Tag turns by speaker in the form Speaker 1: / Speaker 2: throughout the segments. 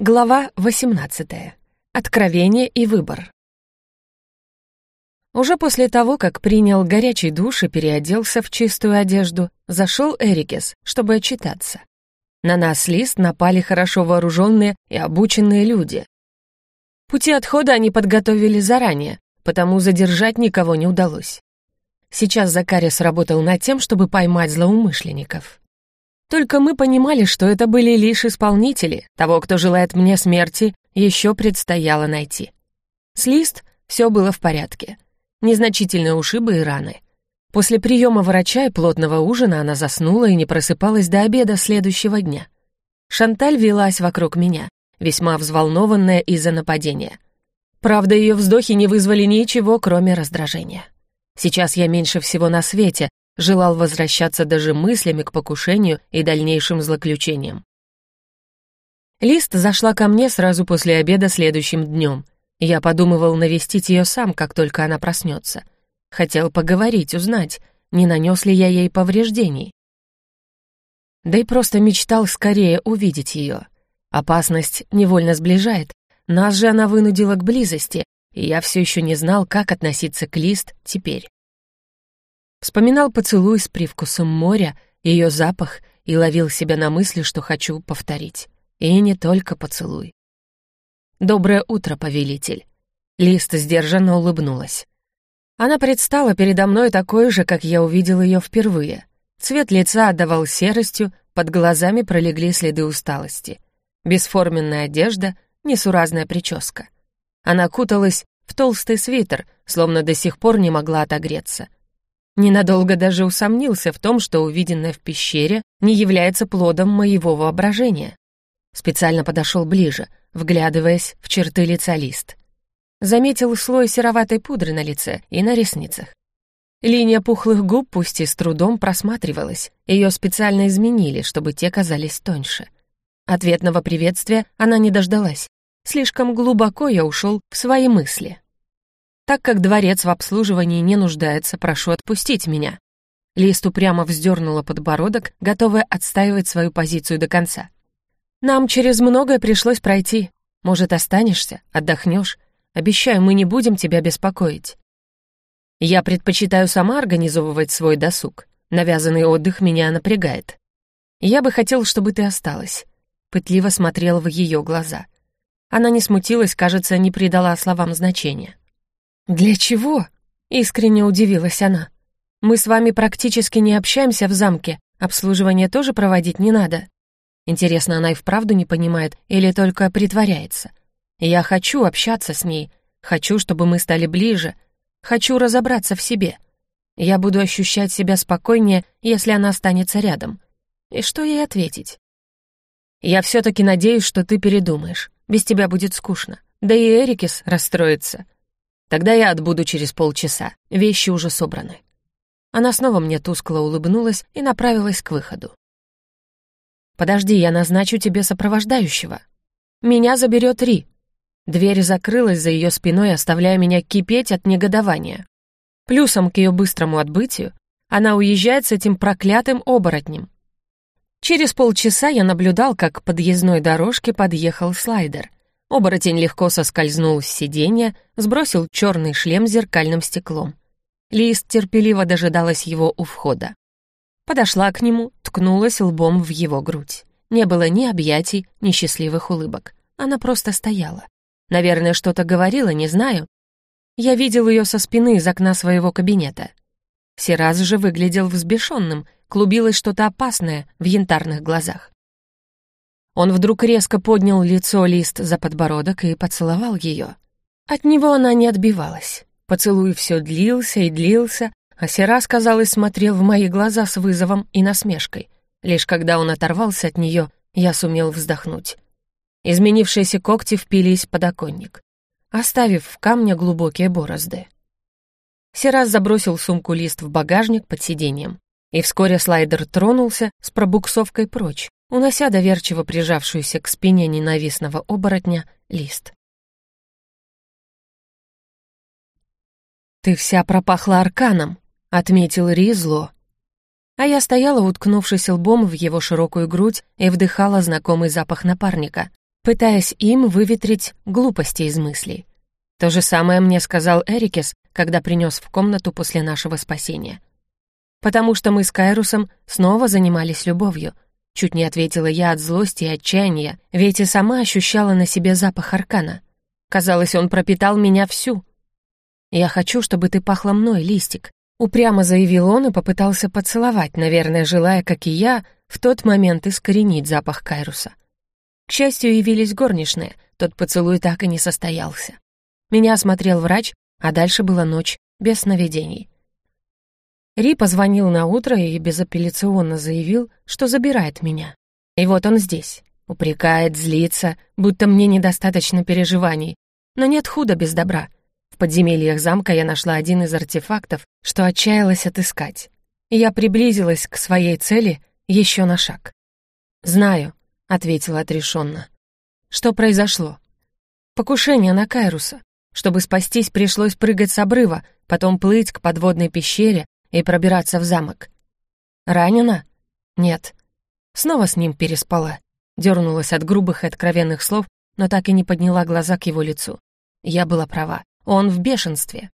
Speaker 1: Глава 18. Откровение и выбор. Уже после того, как принял горячий душ и переоделся в чистую одежду, зашел Эрикес, чтобы отчитаться. На нас лист напали хорошо вооруженные и обученные люди. Пути отхода они подготовили заранее, потому задержать никого не удалось. Сейчас Закарис работал над тем, чтобы поймать злоумышленников. Только мы понимали, что это были лишь исполнители, того, кто желает мне смерти, еще предстояло найти. С лист все было в порядке. Незначительные ушибы и раны. После приема врача и плотного ужина она заснула и не просыпалась до обеда следующего дня. Шанталь велась вокруг меня, весьма взволнованная из-за нападения. Правда, ее вздохи не вызвали ничего, кроме раздражения. Сейчас я меньше всего на свете желал возвращаться даже мыслями к покушению и дальнейшим злоключениям. Лист зашла ко мне сразу после обеда следующим днем. Я подумывал навестить ее сам, как только она проснется. Хотел поговорить, узнать, не нанес ли я ей повреждений. Да и просто мечтал скорее увидеть ее. Опасность невольно сближает. Нас же она вынудила к близости, и я все еще не знал, как относиться к Лист теперь. Вспоминал поцелуй с привкусом моря, ее запах и ловил себя на мысли, что хочу повторить. И не только поцелуй. «Доброе утро, повелитель!» Лист сдержанно улыбнулась. Она предстала передо мной такой же, как я увидел ее впервые. Цвет лица отдавал серостью, под глазами пролегли следы усталости. Бесформенная одежда, несуразная прическа. Она куталась в толстый свитер, словно до сих пор не могла отогреться. Ненадолго даже усомнился в том, что увиденное в пещере не является плодом моего воображения. Специально подошел ближе, вглядываясь в черты лица лист. Заметил слой сероватой пудры на лице и на ресницах. Линия пухлых губ пусть и с трудом просматривалась, ее специально изменили, чтобы те казались тоньше. Ответного приветствия она не дождалась. Слишком глубоко я ушел в свои мысли. Так как дворец в обслуживании не нуждается, прошу отпустить меня». Лист упрямо вздернула подбородок, готовая отстаивать свою позицию до конца. «Нам через многое пришлось пройти. Может, останешься, отдохнешь? Обещаю, мы не будем тебя беспокоить». «Я предпочитаю сама организовывать свой досуг. Навязанный отдых меня напрягает. Я бы хотел, чтобы ты осталась». Пытливо смотрел в ее глаза. Она не смутилась, кажется, не придала словам значения. «Для чего?» — искренне удивилась она. «Мы с вами практически не общаемся в замке, обслуживание тоже проводить не надо». Интересно, она и вправду не понимает или только притворяется? Я хочу общаться с ней, хочу, чтобы мы стали ближе, хочу разобраться в себе. Я буду ощущать себя спокойнее, если она останется рядом. И что ей ответить? Я все-таки надеюсь, что ты передумаешь. Без тебя будет скучно. Да и Эрикис расстроится. Тогда я отбуду через полчаса. Вещи уже собраны». Она снова мне тускло улыбнулась и направилась к выходу. «Подожди, я назначу тебе сопровождающего. Меня заберет Ри». Дверь закрылась за ее спиной, оставляя меня кипеть от негодования. Плюсом к ее быстрому отбытию она уезжает с этим проклятым оборотнем. Через полчаса я наблюдал, как к подъездной дорожке подъехал слайдер — Оборотень легко соскользнул с сиденья, сбросил черный шлем с зеркальным стеклом. Лист терпеливо дожидалась его у входа. Подошла к нему, ткнулась лбом в его грудь. Не было ни объятий, ни счастливых улыбок. Она просто стояла. Наверное, что-то говорила, не знаю. Я видел ее со спины из окна своего кабинета. Сираз же выглядел взбешенным, клубилось что-то опасное в янтарных глазах. Он вдруг резко поднял лицо Лист за подбородок и поцеловал ее. От него она не отбивалась. Поцелуй все длился и длился, а Серас, казалось, смотрел в мои глаза с вызовом и насмешкой. Лишь когда он оторвался от нее, я сумел вздохнуть. Изменившиеся когти впились в подоконник, оставив в камне глубокие борозды. Серас забросил сумку лист в багажник под сиденьем, и вскоре слайдер тронулся с пробуксовкой прочь, унося доверчиво прижавшуюся к спине ненавистного оборотня лист. «Ты вся пропахла арканом», — отметил Ри зло. А я стояла, уткнувшись лбом в его широкую грудь, и вдыхала знакомый запах напарника. пытаясь им выветрить глупости из мыслей. То же самое мне сказал Эрикес, когда принес в комнату после нашего спасения. «Потому что мы с Кайрусом снова занимались любовью», чуть не ответила я от злости и отчаяния, ведь и сама ощущала на себе запах аркана. Казалось, он пропитал меня всю. «Я хочу, чтобы ты пахла мной, Листик», упрямо заявил он и попытался поцеловать, наверное, желая, как и я, в тот момент искоренить запах Кайруса. К счастью, явились горничные, тот поцелуй так и не состоялся. Меня осмотрел врач, а дальше была ночь без сновидений. Ри позвонил на утро и безапелляционно заявил, что забирает меня. И вот он здесь. Упрекает, злится, будто мне недостаточно переживаний. Но нет худа без добра. В подземельях замка я нашла один из артефактов, что отчаялась отыскать. И я приблизилась к своей цели еще на шаг. «Знаю», — ответила отрешенно. «Что произошло?» «Покушение на Кайруса. Чтобы спастись, пришлось прыгать с обрыва, потом плыть к подводной пещере и пробираться в замок. Ранена? Нет. Снова с ним переспала. Дернулась от грубых и откровенных слов, но так и не подняла глаза к его лицу. Я была права. Он в бешенстве.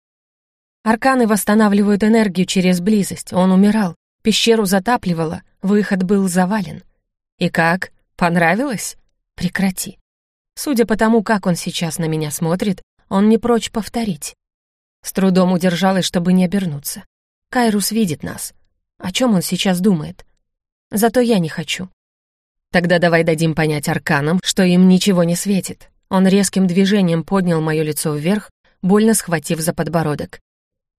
Speaker 1: Арканы восстанавливают энергию через близость. Он умирал. Пещеру затапливало. Выход был завален. И как? Понравилось? Прекрати. Судя по тому, как он сейчас на меня смотрит, он не прочь повторить. С трудом удержалась, чтобы не обернуться. Кайрус видит нас. О чем он сейчас думает? Зато я не хочу. Тогда давай дадим понять арканам, что им ничего не светит. Он резким движением поднял мое лицо вверх, больно схватив за подбородок.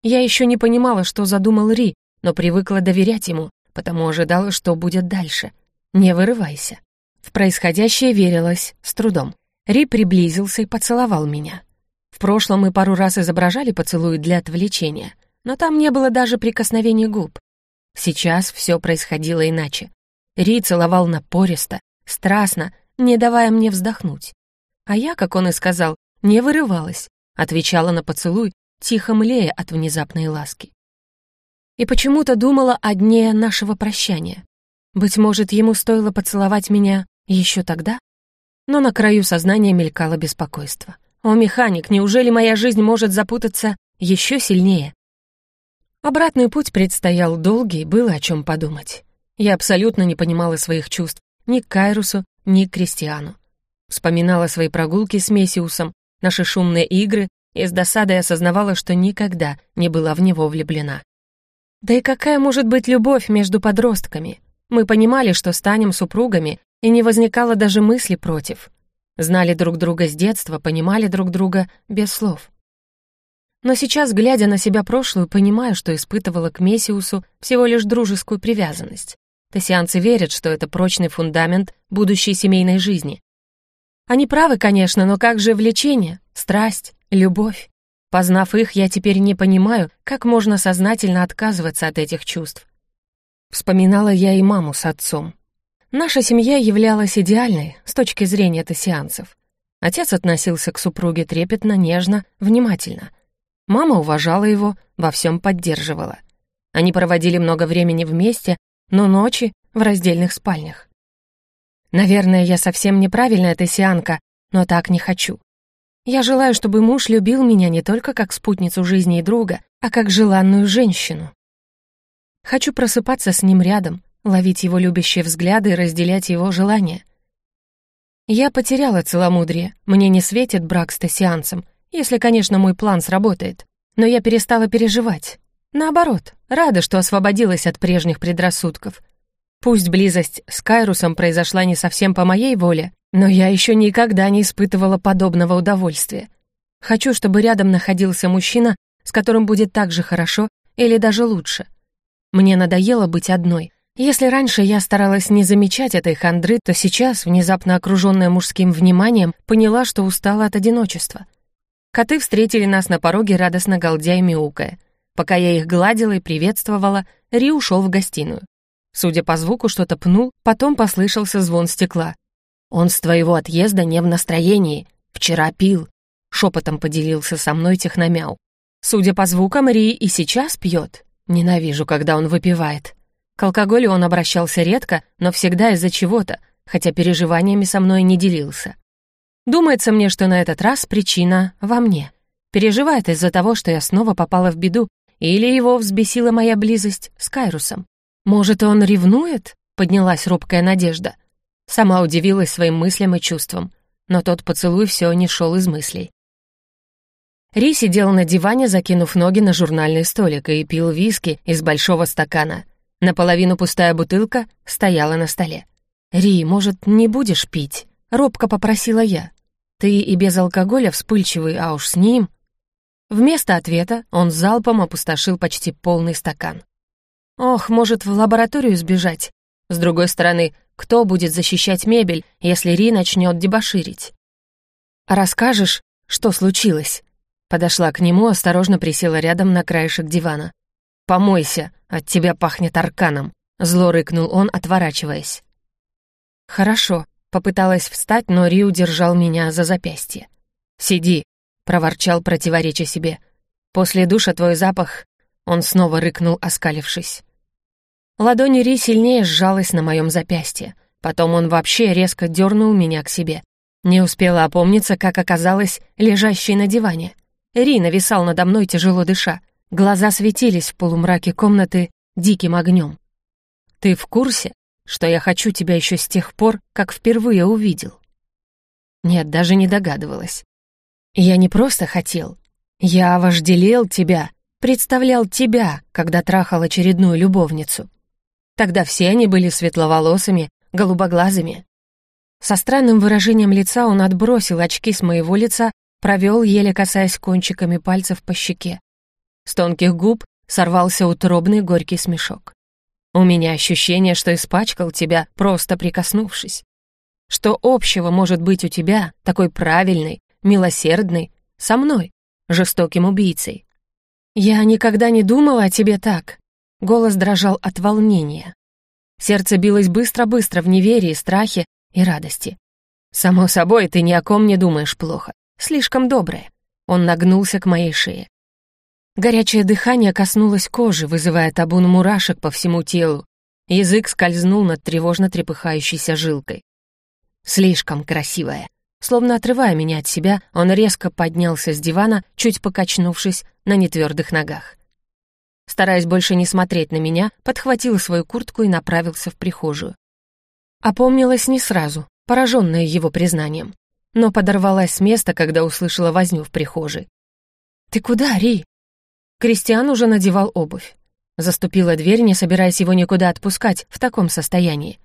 Speaker 1: Я еще не понимала, что задумал Ри, но привыкла доверять ему, потому ожидала, что будет дальше. Не вырывайся. В происходящее верилось с трудом. Ри приблизился и поцеловал меня. В прошлом мы пару раз изображали поцелуй для отвлечения, но там не было даже прикосновений губ. Сейчас все происходило иначе. Ри целовал напористо, страстно, не давая мне вздохнуть. А я, как он и сказал, не вырывалась, отвечала на поцелуй, тихо млея от внезапной ласки. И почему-то думала о дне нашего прощания. Быть может, ему стоило поцеловать меня еще тогда? Но на краю сознания мелькало беспокойство. «О, механик, неужели моя жизнь может запутаться еще сильнее?» Обратный путь предстоял долгий, было о чем подумать. Я абсолютно не понимала своих чувств ни к Кайрусу, ни к Кристиану. Вспоминала свои прогулки с Мессиусом, наши шумные игры и с досадой осознавала, что никогда не была в него влюблена. Да и какая может быть любовь между подростками? Мы понимали, что станем супругами, и не возникало даже мысли против. Знали друг друга с детства, понимали друг друга без слов. Но сейчас, глядя на себя прошлую, понимаю, что испытывала к Мессиусу всего лишь дружескую привязанность. Тессианцы верят, что это прочный фундамент будущей семейной жизни. Они правы, конечно, но как же влечение, страсть, любовь? Познав их, я теперь не понимаю, как можно сознательно отказываться от этих чувств. Вспоминала я и маму с отцом. Наша семья являлась идеальной с точки зрения тессианцев. Отец относился к супруге трепетно, нежно, внимательно — Мама уважала его, во всем поддерживала. Они проводили много времени вместе, но ночи в раздельных спальнях. Наверное, я совсем неправильная тессианка, но так не хочу. Я желаю, чтобы муж любил меня не только как спутницу жизни и друга, а как желанную женщину. Хочу просыпаться с ним рядом, ловить его любящие взгляды и разделять его желания. Я потеряла целомудрие, мне не светит брак с тессианцем, если, конечно, мой план сработает. Но я перестала переживать. Наоборот, рада, что освободилась от прежних предрассудков. Пусть близость с Кайрусом произошла не совсем по моей воле, но я еще никогда не испытывала подобного удовольствия. Хочу, чтобы рядом находился мужчина, с которым будет так же хорошо или даже лучше. Мне надоело быть одной. Если раньше я старалась не замечать этой хандры, то сейчас, внезапно окруженная мужским вниманием, поняла, что устала от одиночества. Коты встретили нас на пороге радостно галдя и мяукая. Пока я их гладила и приветствовала, Ри ушел в гостиную. Судя по звуку, что-то пнул, потом послышался звон стекла. «Он с твоего отъезда не в настроении. Вчера пил», — шепотом поделился со мной техномяу. Судя по звукам, Ри и сейчас пьет. Ненавижу, когда он выпивает. К алкоголю он обращался редко, но всегда из-за чего-то, хотя переживаниями со мной не делился. Думается мне, что на этот раз причина во мне. Переживает из-за того, что я снова попала в беду, или его взбесила моя близость с Кайрусом. Может, он ревнует? Поднялась робкая надежда. Сама удивилась своим мыслям и чувствам, но тот поцелуй все не шел из мыслей. Ри сидел на диване, закинув ноги на журнальный столик и пил виски из большого стакана. Наполовину пустая бутылка стояла на столе. «Ри, может, не будешь пить?» — робко попросила я. «Ты и без алкоголя вспыльчивый, а уж с ним...» Вместо ответа он залпом опустошил почти полный стакан. «Ох, может, в лабораторию сбежать? С другой стороны, кто будет защищать мебель, если Ри начнет дебоширить? «Расскажешь, что случилось?» Подошла к нему, осторожно присела рядом на краешек дивана. «Помойся, от тебя пахнет арканом», — зло рыкнул он, отворачиваясь. «Хорошо», — попыталась встать, но Ри удержал меня за запястье. «Сиди», — проворчал, противореча себе. «После душа твой запах...» Он снова рыкнул, оскалившись. Ладонь Ри сильнее сжалась на моем запястье. Потом он вообще резко дернул меня к себе. Не успела опомниться, как оказалась лежащей на диване. Ри нависал надо мной, тяжело дыша. Глаза светились в полумраке комнаты диким огнем. «Ты в курсе, что я хочу тебя еще с тех пор, как впервые увидел?» Нет, даже не догадывалась. Я не просто хотел. Я вожделел тебя, представлял тебя, когда трахал очередную любовницу. Тогда все они были светловолосыми, голубоглазыми. Со странным выражением лица он отбросил очки с моего лица провел, еле касаясь кончиками пальцев по щеке. С тонких губ сорвался утробный горький смешок. «У меня ощущение, что испачкал тебя, просто прикоснувшись. Что общего может быть у тебя, такой правильной, милосердной, со мной, жестоким убийцей? Я никогда не думала о тебе так». Голос дрожал от волнения. Сердце билось быстро-быстро в неверии, страхе и радости. «Само собой, ты ни о ком не думаешь плохо слишком доброе. Он нагнулся к моей шее. Горячее дыхание коснулось кожи, вызывая табун мурашек по всему телу. Язык скользнул над тревожно трепыхающейся жилкой. Слишком красивая. Словно отрывая меня от себя, он резко поднялся с дивана, чуть покачнувшись на нетвердых ногах. Стараясь больше не смотреть на меня, подхватил свою куртку и направился в прихожую. Опомнилась не сразу, пораженная его признанием но подорвалась с места, когда услышала возню в прихожей. «Ты куда, Ри?» Кристиан уже надевал обувь. Заступила дверь, не собираясь его никуда отпускать в таком состоянии.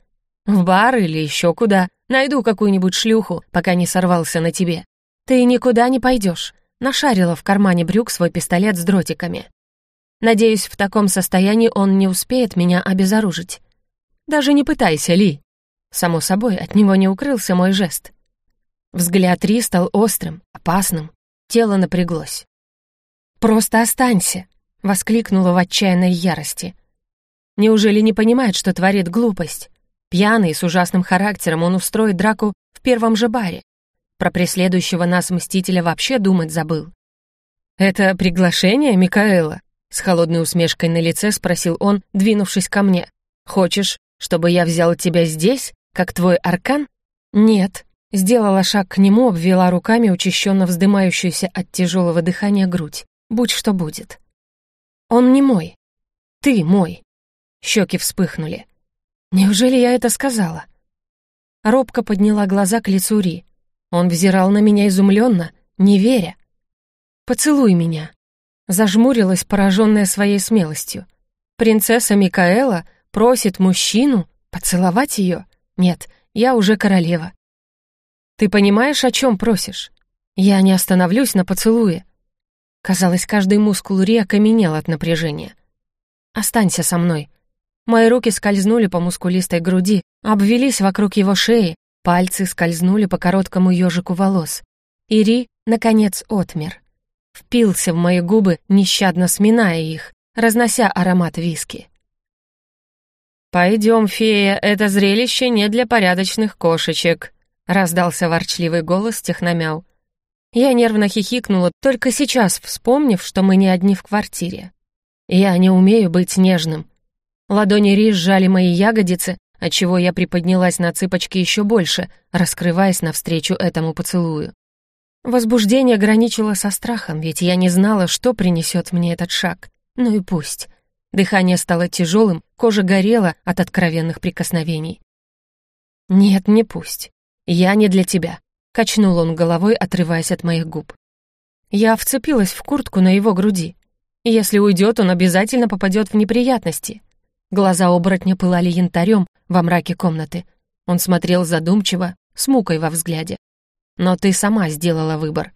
Speaker 1: «В бар или еще куда. Найду какую-нибудь шлюху, пока не сорвался на тебе. Ты никуда не пойдешь. Нашарила в кармане брюк свой пистолет с дротиками. Надеюсь, в таком состоянии он не успеет меня обезоружить. Даже не пытайся, Ли. Само собой, от него не укрылся мой жест. Взгляд Ри стал острым, опасным. Тело напряглось. «Просто останься!» — воскликнула в отчаянной ярости. Неужели не понимает, что творит глупость? Пьяный, с ужасным характером, он устроит драку в первом же баре. Про преследующего нас Мстителя вообще думать забыл. «Это приглашение, Микаэла?» С холодной усмешкой на лице спросил он, двинувшись ко мне. «Хочешь, чтобы я взял тебя здесь, как твой аркан?» «Нет», Сделала шаг к нему, обвела руками учащенно вздымающуюся от тяжелого дыхания грудь. Будь что будет. Он не мой. Ты мой. Щеки вспыхнули. Неужели я это сказала? Робко подняла глаза к лицу Ри. Он взирал на меня изумленно, не веря. «Поцелуй меня», зажмурилась, пораженная своей смелостью. Принцесса Микаэла просит мужчину поцеловать ее? Нет, я уже королева. Ты понимаешь, о чем просишь? Я не остановлюсь на поцелуе. Казалось, каждый мускул Ри окаменел от напряжения. Останься со мной. Мои руки скользнули по мускулистой груди, обвелись вокруг его шеи, пальцы скользнули по короткому ежику волос. И Ри, наконец, отмер. Впился в мои губы, нещадно сминая их, разнося аромат виски. «Пойдем, фея, это зрелище не для порядочных кошечек», раздался ворчливый голос техномяу. Я нервно хихикнула, только сейчас вспомнив, что мы не одни в квартире. Я не умею быть нежным. Ладони Ри сжали мои ягодицы, отчего я приподнялась на цыпочки еще больше, раскрываясь навстречу этому поцелую. Возбуждение граничило со страхом, ведь я не знала, что принесет мне этот шаг. Ну и пусть. Дыхание стало тяжелым, кожа горела от откровенных прикосновений. «Нет, не пусть. Я не для тебя», — качнул он головой, отрываясь от моих губ. Я вцепилась в куртку на его груди. Если уйдет, он обязательно попадет в неприятности. Глаза оборотня пылали янтарем во мраке комнаты. Он смотрел задумчиво, с мукой во взгляде. Но ты сама сделала выбор.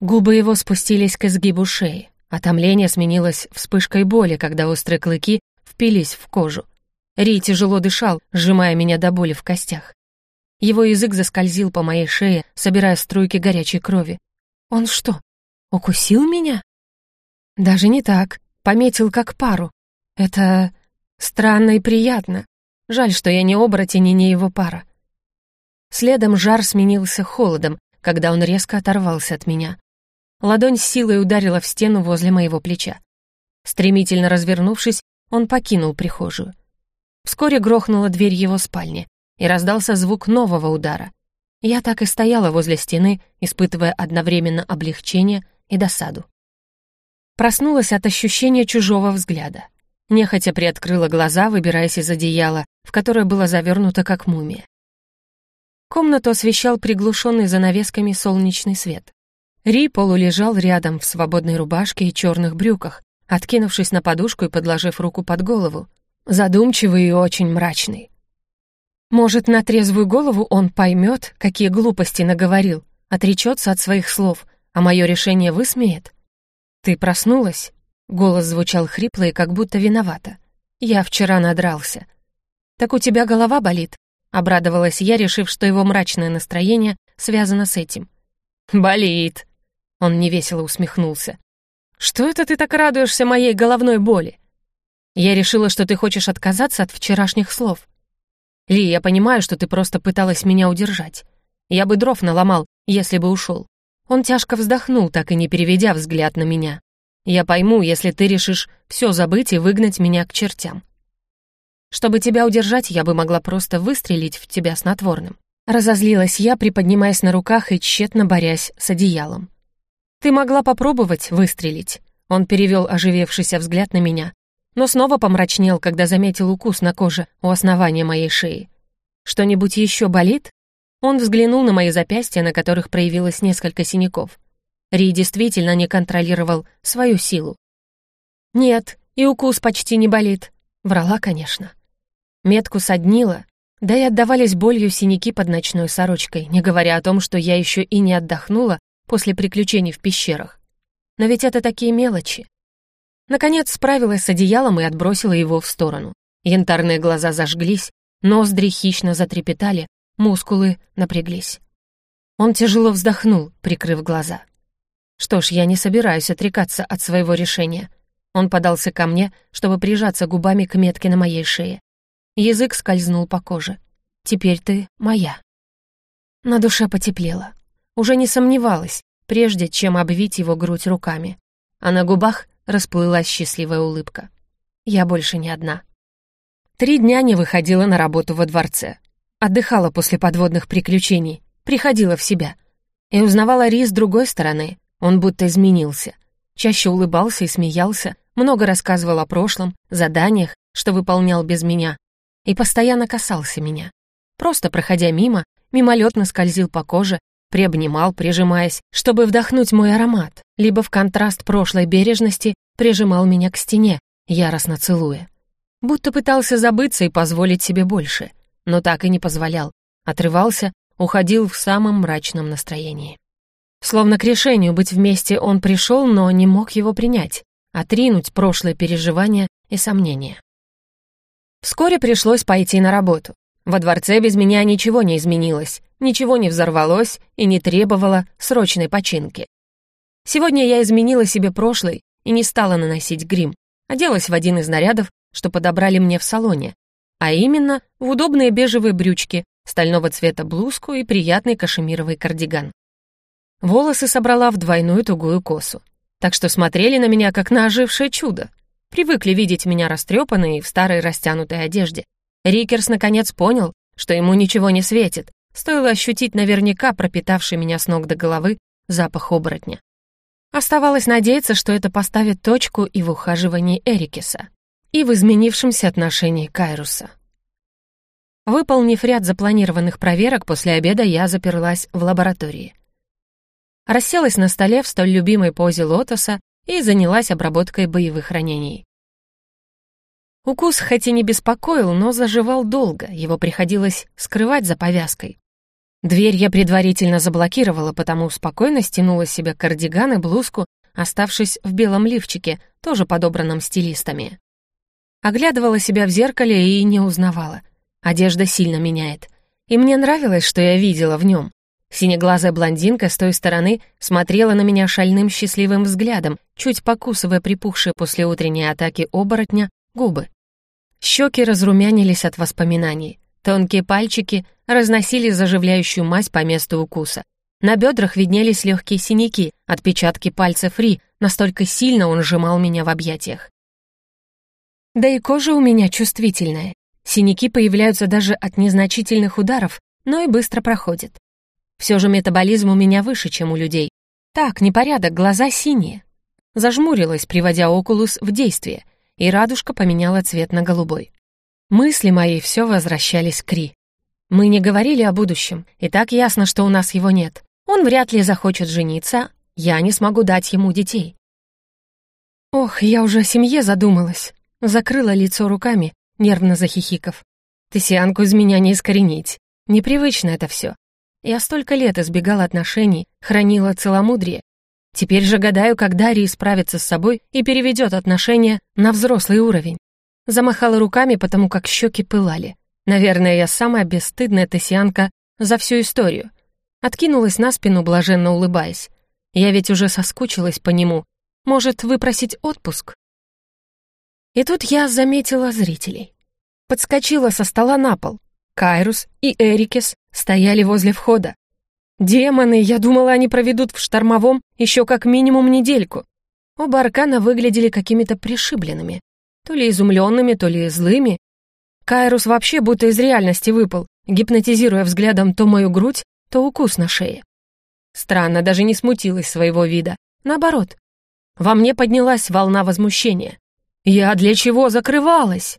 Speaker 1: Губы его спустились к изгибу шеи. Отомление сменилось вспышкой боли, когда острые клыки впились в кожу. Ри тяжело дышал, сжимая меня до боли в костях. Его язык заскользил по моей шее, собирая струйки горячей крови. Он что, укусил меня? Даже не так. Пометил как пару. Это странно и приятно. Жаль, что я не оборотень и не его пара. Следом жар сменился холодом, когда он резко оторвался от меня. Ладонь силой ударила в стену возле моего плеча. Стремительно развернувшись, он покинул прихожую. Вскоре грохнула дверь его спальни, и раздался звук нового удара. Я так и стояла возле стены, испытывая одновременно облегчение и досаду. Проснулась от ощущения чужого взгляда. Нехотя приоткрыла глаза, выбираясь из одеяла, в которое было завернуто как мумия. Комнату освещал приглушенный занавесками солнечный свет. Ри полулежал рядом в свободной рубашке и черных брюках, откинувшись на подушку и подложив руку под голову, задумчивый и очень мрачный. Может, на трезвую голову он поймет, какие глупости наговорил, отречется от своих слов, а мое решение высмеет? «Ты проснулась?» Голос звучал хрипло и как будто виновата. «Я вчера надрался». «Так у тебя голова болит?» Обрадовалась я, решив, что его мрачное настроение связано с этим. «Болит!» Он невесело усмехнулся. «Что это ты так радуешься моей головной боли?» «Я решила, что ты хочешь отказаться от вчерашних слов». «Ли, я понимаю, что ты просто пыталась меня удержать. Я бы дров наломал, если бы ушел. Он тяжко вздохнул, так и не переведя взгляд на меня. «Я пойму, если ты решишь все забыть и выгнать меня к чертям. Чтобы тебя удержать, я бы могла просто выстрелить в тебя снотворным». Разозлилась я, приподнимаясь на руках и тщетно борясь с одеялом. «Ты могла попробовать выстрелить». Он перевел оживевшийся взгляд на меня, но снова помрачнел, когда заметил укус на коже у основания моей шеи. «Что-нибудь еще болит?» Он взглянул на мои запястья, на которых проявилось несколько синяков. Ри действительно не контролировал свою силу. «Нет, и укус почти не болит». Врала, конечно. Метку соднила, да и отдавались болью синяки под ночной сорочкой, не говоря о том, что я еще и не отдохнула после приключений в пещерах. Но ведь это такие мелочи. Наконец справилась с одеялом и отбросила его в сторону. Янтарные глаза зажглись, ноздри хищно затрепетали, Мускулы напряглись. Он тяжело вздохнул, прикрыв глаза. Что ж, я не собираюсь отрекаться от своего решения. Он подался ко мне, чтобы прижаться губами к метке на моей шее. Язык скользнул по коже. «Теперь ты моя». На душе потеплело. Уже не сомневалась, прежде чем обвить его грудь руками. А на губах расплылась счастливая улыбка. Я больше не одна. Три дня не выходила на работу во дворце. Отдыхала после подводных приключений, приходила в себя. И узнавала Ри с другой стороны. Он будто изменился. Чаще улыбался и смеялся, много рассказывал о прошлом, заданиях, что выполнял без меня. И постоянно касался меня. Просто проходя мимо, мимолетно скользил по коже, приобнимал, прижимаясь, чтобы вдохнуть мой аромат, либо в контраст прошлой бережности прижимал меня к стене, яростно целуя. Будто пытался забыться и позволить себе больше — но так и не позволял. Отрывался, уходил в самом мрачном настроении. Словно к решению быть вместе он пришел, но не мог его принять, отринуть прошлые переживания и сомнения. Вскоре пришлось пойти на работу. Во дворце без меня ничего не изменилось, ничего не взорвалось и не требовало срочной починки. Сегодня я изменила себе прошлый и не стала наносить грим, оделась в один из нарядов, что подобрали мне в салоне, а именно в удобные бежевые брючки, стального цвета блузку и приятный кашемировый кардиган. Волосы собрала в двойную тугую косу, так что смотрели на меня как на ожившее чудо. Привыкли видеть меня растрепанной в старой растянутой одежде. Рикерс наконец понял, что ему ничего не светит, стоило ощутить наверняка пропитавший меня с ног до головы запах оборотня. Оставалось надеяться, что это поставит точку и в ухаживании Эрикеса, и в изменившемся отношении Кайруса. Выполнив ряд запланированных проверок, после обеда я заперлась в лаборатории. Расселась на столе в столь любимой позе лотоса и занялась обработкой боевых ранений. Укус хоть и не беспокоил, но заживал долго, его приходилось скрывать за повязкой. Дверь я предварительно заблокировала, потому спокойно стянула с себя кардиган и блузку, оставшись в белом лифчике, тоже подобранном стилистами. Оглядывала себя в зеркале и не узнавала. Одежда сильно меняет. И мне нравилось, что я видела в нем. Синеглазая блондинка с той стороны смотрела на меня шальным счастливым взглядом, чуть покусывая припухшие после утренней атаки оборотня губы. Щеки разрумянились от воспоминаний. Тонкие пальчики разносили заживляющую мазь по месту укуса. На бедрах виднелись легкие синяки, отпечатки пальцев Ри, настолько сильно он сжимал меня в объятиях. Да и кожа у меня чувствительная. Синяки появляются даже от незначительных ударов, но и быстро проходят. Все же метаболизм у меня выше, чем у людей. Так, непорядок, глаза синие. Зажмурилась, приводя окулус в действие, и радужка поменяла цвет на голубой. Мысли мои все возвращались к Ри. Мы не говорили о будущем, и так ясно, что у нас его нет. Он вряд ли захочет жениться, я не смогу дать ему детей. Ох, я уже о семье задумалась. Закрыла лицо руками, нервно захихиков. Тысянку из меня не искоренить. Непривычно это все. Я столько лет избегала отношений, хранила целомудрие. Теперь же гадаю, когда Ри справится с собой и переведет отношения на взрослый уровень. Замахала руками, потому как щеки пылали. Наверное, я самая бесстыдная тессианка за всю историю. Откинулась на спину, блаженно улыбаясь. Я ведь уже соскучилась по нему. Может, выпросить отпуск? И тут я заметила зрителей. Подскочила со стола на пол. Кайрус и Эрикес стояли возле входа. Демоны, я думала, они проведут в штормовом еще как минимум недельку. Оба аркана выглядели какими-то пришибленными то ли изумленными, то ли злыми. Кайрус вообще будто из реальности выпал, гипнотизируя взглядом то мою грудь, то укус на шее. Странно, даже не смутилась своего вида. Наоборот. Во мне поднялась волна возмущения. Я для чего закрывалась?